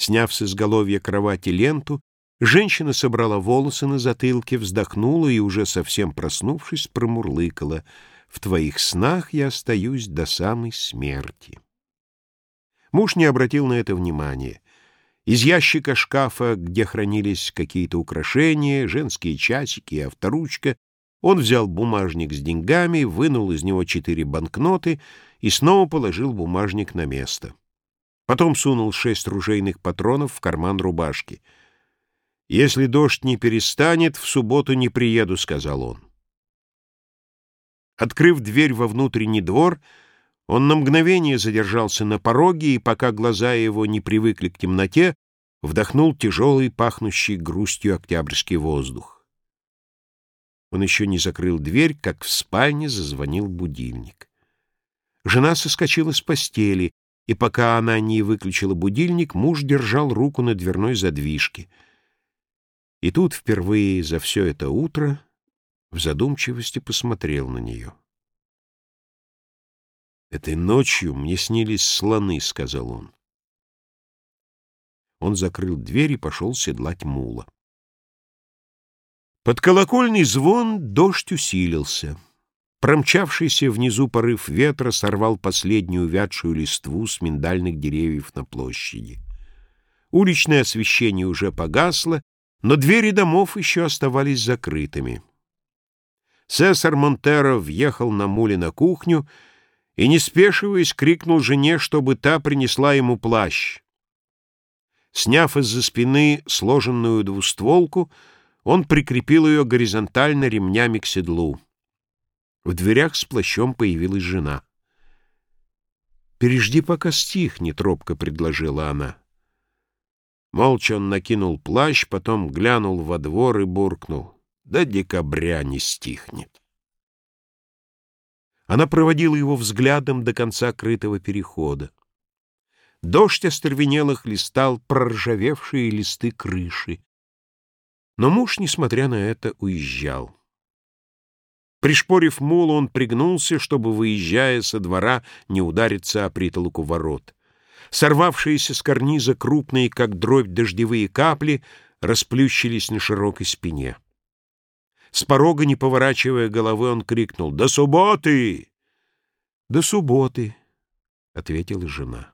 Сняв с изголовья кровати ленту, женщина собрала волосы на затылке, вздохнула и, уже совсем проснувшись, промурлыкала. «В твоих снах я остаюсь до самой смерти». Муж не обратил на это внимания. Из ящика шкафа, где хранились какие-то украшения, женские часики и авторучка, он взял бумажник с деньгами, вынул из него четыре банкноты и снова положил бумажник на место. Потом сунул шесть ружейных патронов в карман рубашки. «Если дождь не перестанет, в субботу не приеду», — сказал он. Открыв дверь во внутренний двор, он на мгновение задержался на пороге и, пока глаза его не привыкли к темноте, вдохнул тяжелый, пахнущий грустью октябрьский воздух. Он еще не закрыл дверь, как в спальне зазвонил будильник. Жена соскочила с постели, и пока она не выключила будильник, муж держал руку на дверной задвижке. И тут впервые за все это утро в задумчивости посмотрел на нее. «Этой ночью мне снились слоны», — сказал он. Он закрыл дверь и пошел седлать мула. Под колокольный звон дождь усилился. Промчавшийся внизу порыв ветра сорвал последнюю вятшую листву с миндальных деревьев на площади. Уличное освещение уже погасло, но двери домов еще оставались закрытыми. Цесар Монтеро въехал на муле на кухню и, не спешиваясь, крикнул жене, чтобы та принесла ему плащ. Сняв из-за спины сложенную двустволку, он прикрепил ее горизонтально ремнями к седлу. В дверях с плащом появилась жена. «Пережди, пока стихнет», — робко предложила она. Молча он накинул плащ, потом глянул во двор и буркнул. «До декабря не стихнет». Она проводила его взглядом до конца крытого перехода. Дождь остервенелых листал проржавевшие листы крыши. Но муж, несмотря на это, уезжал. Пришпорив мулу, он пригнулся, чтобы, выезжая со двора, не удариться о притолоку ворот. Сорвавшиеся с карниза крупные, как дробь, дождевые капли расплющились на широкой спине. С порога, не поворачивая головы, он крикнул «До субботы!» «До субботы!» — ответила жена.